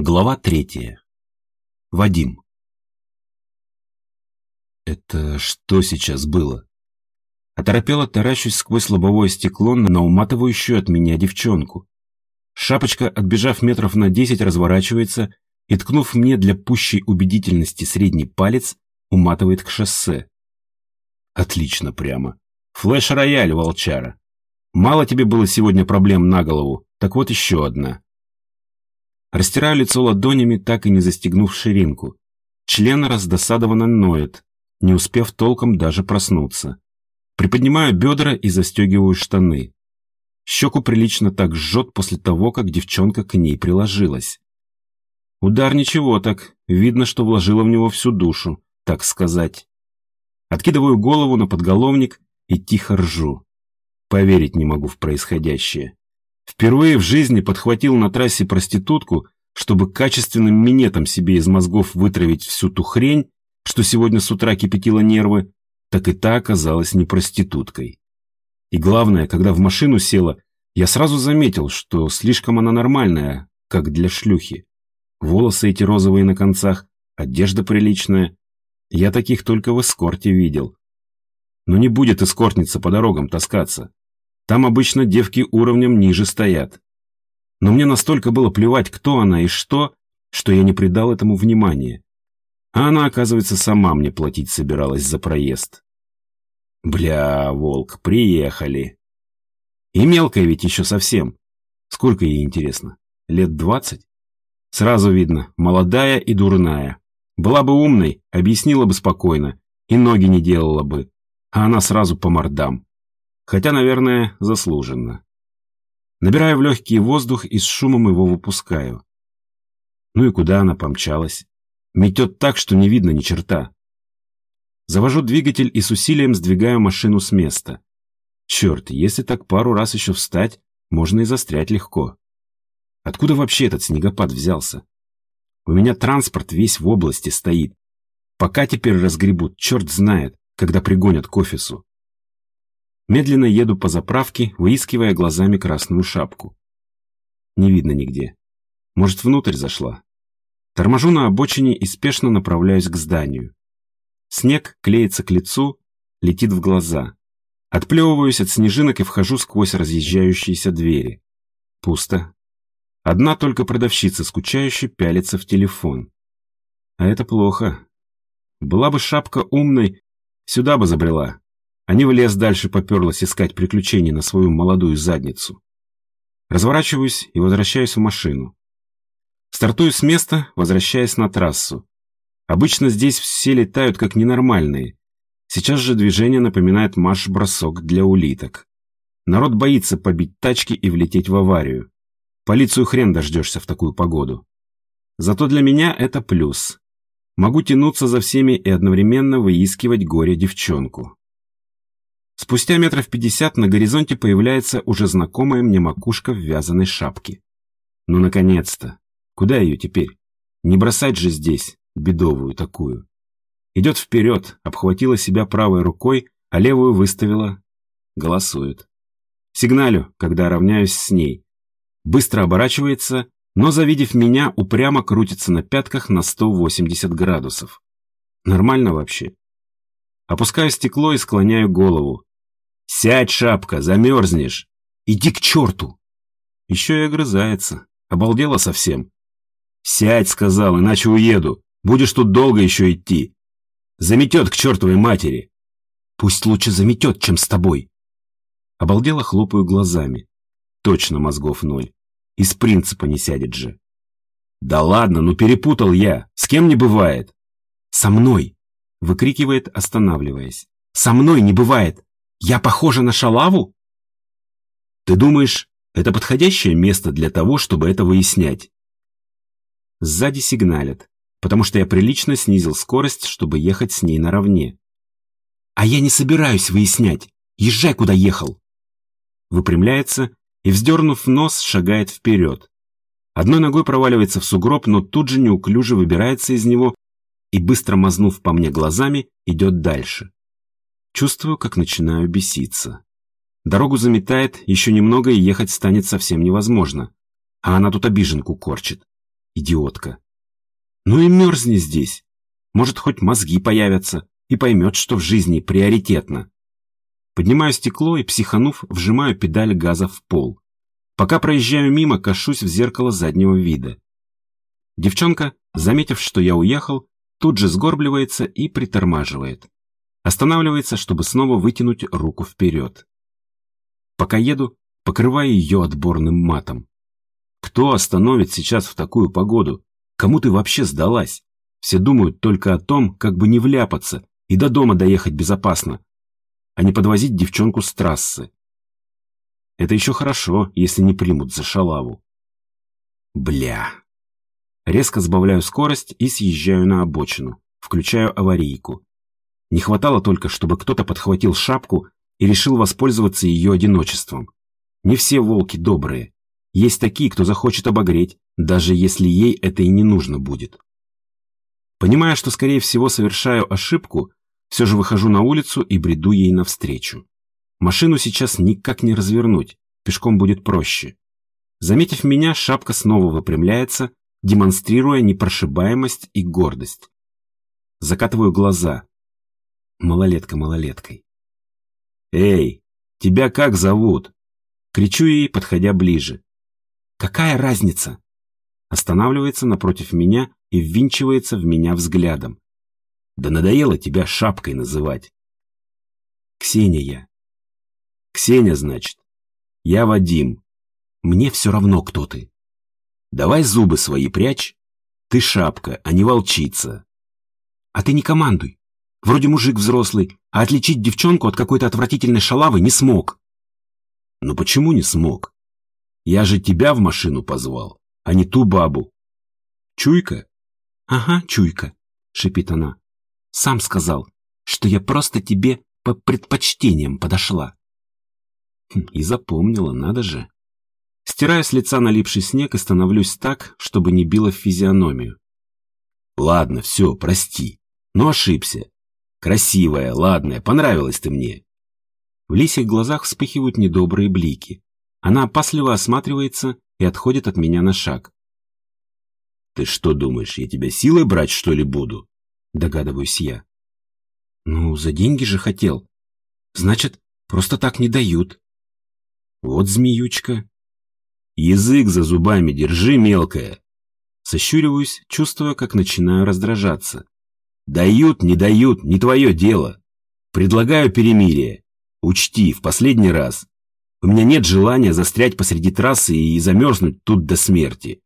Глава третья. Вадим. Это что сейчас было? Оторопело таращусь сквозь лобовое стекло на уматывающую от меня девчонку. Шапочка, отбежав метров на десять, разворачивается и, ткнув мне для пущей убедительности средний палец, уматывает к шоссе. Отлично прямо. Флэш-рояль, волчара. Мало тебе было сегодня проблем на голову, так вот еще одна. Растираю лицо ладонями, так и не застегнув ширинку. Член раздосадованно ноет, не успев толком даже проснуться. Приподнимаю бедра и застегиваю штаны. Щеку прилично так жжет после того, как девчонка к ней приложилась. Удар ничего так, видно, что вложила в него всю душу, так сказать. Откидываю голову на подголовник и тихо ржу. Поверить не могу в происходящее. Впервые в жизни подхватил на трассе проститутку, чтобы качественным минетом себе из мозгов вытравить всю ту хрень, что сегодня с утра кипятила нервы, так и та оказалась не проституткой. И главное, когда в машину села, я сразу заметил, что слишком она нормальная, как для шлюхи. Волосы эти розовые на концах, одежда приличная. Я таких только в эскорте видел. Но не будет эскортница по дорогам таскаться. Там обычно девки уровнем ниже стоят. Но мне настолько было плевать, кто она и что, что я не придал этому внимания. А она, оказывается, сама мне платить собиралась за проезд. Бля, волк, приехали. И мелкая ведь еще совсем. Сколько ей интересно? Лет двадцать? Сразу видно, молодая и дурная. Была бы умной, объяснила бы спокойно, и ноги не делала бы. А она сразу по мордам. Хотя, наверное, заслуженно. Набираю в легкий воздух и с шумом его выпускаю. Ну и куда она помчалась? Метет так, что не видно ни черта. Завожу двигатель и с усилием сдвигаю машину с места. Черт, если так пару раз еще встать, можно и застрять легко. Откуда вообще этот снегопад взялся? У меня транспорт весь в области стоит. Пока теперь разгребут, черт знает, когда пригонят к офису. Медленно еду по заправке, выискивая глазами красную шапку. Не видно нигде. Может, внутрь зашла? Торможу на обочине и спешно направляюсь к зданию. Снег клеится к лицу, летит в глаза. Отплевываюсь от снежинок и вхожу сквозь разъезжающиеся двери. Пусто. Одна только продавщица, скучающе пялится в телефон. А это плохо. Была бы шапка умной, сюда бы забрела не в лес дальше поперлась искать приключений на свою молодую задницу. Разворачиваюсь и возвращаюсь в машину. Стартую с места, возвращаясь на трассу. Обычно здесь все летают как ненормальные. Сейчас же движение напоминает марш-бросок для улиток. Народ боится побить тачки и влететь в аварию. Полицию хрен дождешься в такую погоду. Зато для меня это плюс. Могу тянуться за всеми и одновременно выискивать горе-девчонку. Спустя метров пятьдесят на горизонте появляется уже знакомая мне макушка в вязаной шапке. Ну, наконец-то! Куда ее теперь? Не бросать же здесь, бедовую такую. Идет вперед, обхватила себя правой рукой, а левую выставила. Голосует. Сигналю, когда равняюсь с ней. Быстро оборачивается, но, завидев меня, упрямо крутится на пятках на 180 градусов. Нормально вообще? Опускаю стекло и склоняю голову. «Сядь, шапка, замерзнешь! Иди к черту!» Еще и огрызается. Обалдела совсем. «Сядь», — сказал, — «иначе уеду. Будешь тут долго еще идти. Заметет к чертовой матери». «Пусть лучше заметет, чем с тобой». Обалдела хлопаю глазами. Точно мозгов ноль. Из принципа не сядет же. «Да ладно, ну перепутал я. С кем не бывает?» «Со мной!» — выкрикивает, останавливаясь. «Со мной не бывает! Я похожа на шалаву? Ты думаешь, это подходящее место для того, чтобы это выяснять? Сзади сигналят, потому что я прилично снизил скорость, чтобы ехать с ней наравне. А я не собираюсь выяснять. Езжай, куда ехал. Выпрямляется и, вздернув нос, шагает вперед. Одной ногой проваливается в сугроб, но тут же неуклюже выбирается из него и, быстро мазнув по мне глазами, идет дальше. Чувствую, как начинаю беситься. Дорогу заметает, еще немного и ехать станет совсем невозможно. А она тут обиженку корчит. Идиотка. Ну и мерзни здесь. Может, хоть мозги появятся и поймет, что в жизни приоритетно. Поднимаю стекло и, психанув, вжимаю педаль газа в пол. Пока проезжаю мимо, кашусь в зеркало заднего вида. Девчонка, заметив, что я уехал, тут же сгорбливается и притормаживает. Останавливается, чтобы снова вытянуть руку вперед. Пока еду, покрываю ее отборным матом. Кто остановит сейчас в такую погоду? Кому ты вообще сдалась? Все думают только о том, как бы не вляпаться и до дома доехать безопасно, а не подвозить девчонку с трассы. Это еще хорошо, если не примут за шалаву. Бля. Резко сбавляю скорость и съезжаю на обочину, включаю аварийку. Не хватало только, чтобы кто-то подхватил шапку и решил воспользоваться ее одиночеством. Не все волки добрые. Есть такие, кто захочет обогреть, даже если ей это и не нужно будет. Понимая, что, скорее всего, совершаю ошибку, все же выхожу на улицу и бреду ей навстречу. Машину сейчас никак не развернуть, пешком будет проще. Заметив меня, шапка снова выпрямляется, демонстрируя непрошибаемость и гордость. Закатываю глаза. Малолетка малолеткой. «Эй, тебя как зовут?» Кричу ей, подходя ближе. «Какая разница?» Останавливается напротив меня и ввинчивается в меня взглядом. Да надоело тебя шапкой называть. Ксения. Ксения, значит. Я Вадим. Мне все равно, кто ты. Давай зубы свои прячь. Ты шапка, а не волчица. А ты не командуй. Вроде мужик взрослый, а отличить девчонку от какой-то отвратительной шалавы не смог. Ну почему не смог? Я же тебя в машину позвал, а не ту бабу. Чуйка? Ага, чуйка, шипит она. Сам сказал, что я просто тебе по предпочтениям подошла. Хм, и запомнила, надо же. Стираю с лица налипший снег и становлюсь так, чтобы не било в физиономию. Ладно, все, прости. Но ошибся. Красивая, ладная, понравилась ты мне. В лисих глазах вспыхивают недобрые блики. Она опасливо осматривается и отходит от меня на шаг. Ты что думаешь, я тебя силой брать, что ли, буду? догадываюсь я. Ну, за деньги же хотел. Значит, просто так не дают. Вот змеючка. Язык за зубами держи, мелкая. Сощуриваюсь, чувствуя, как начинаю раздражаться. Дают, не дают, не твое дело. Предлагаю перемирие. Учти, в последний раз. У меня нет желания застрять посреди трассы и замерзнуть тут до смерти.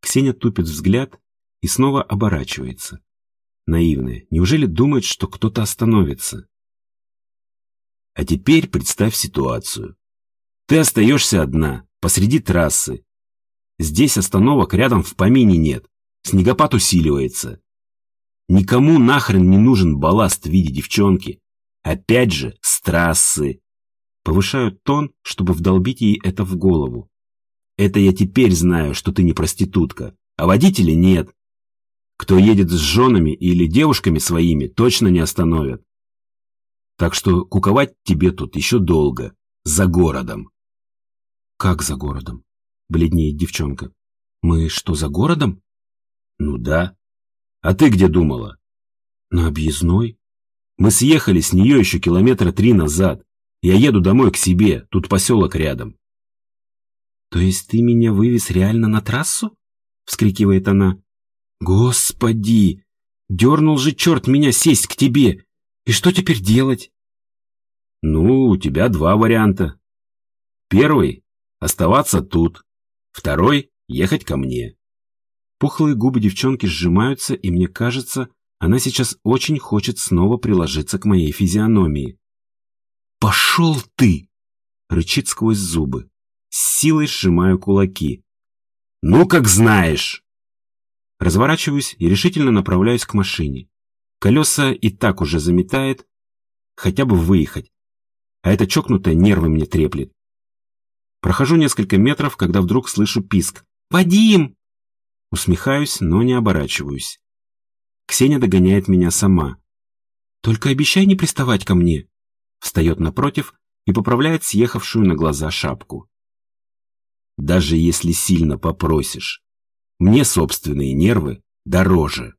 Ксения тупит взгляд и снова оборачивается. Наивная. Неужели думает, что кто-то остановится? А теперь представь ситуацию. Ты остаешься одна, посреди трассы. Здесь остановок рядом в помине нет. Снегопад усиливается. Никому нахрен не нужен балласт в виде девчонки. Опять же, с трассы. Повышаю тон, чтобы вдолбить ей это в голову. Это я теперь знаю, что ты не проститутка, а водителя нет. Кто едет с женами или девушками своими, точно не остановят. Так что куковать тебе тут еще долго. За городом. Как за городом? Бледнеет девчонка. Мы что, за городом? Ну да. А ты где думала? На объездной. Мы съехали с нее еще километра три назад. Я еду домой к себе, тут поселок рядом. То есть ты меня вывез реально на трассу? Вскрикивает она. Господи! Дернул же черт меня сесть к тебе! И что теперь делать? Ну, у тебя два варианта. Первый — оставаться тут. Второй — ехать ко мне. Пухлые губы девчонки сжимаются, и мне кажется, она сейчас очень хочет снова приложиться к моей физиономии. «Пошел ты!» — рычит сквозь зубы. С силой сжимаю кулаки. «Ну, как знаешь!» Разворачиваюсь и решительно направляюсь к машине. Колеса и так уже заметает, хотя бы выехать. А эта чокнутая нервы мне треплет. Прохожу несколько метров, когда вдруг слышу писк. «Вадим!» Усмехаюсь, но не оборачиваюсь. Ксения догоняет меня сама. «Только обещай не приставать ко мне!» Встает напротив и поправляет съехавшую на глаза шапку. «Даже если сильно попросишь, Мне собственные нервы дороже.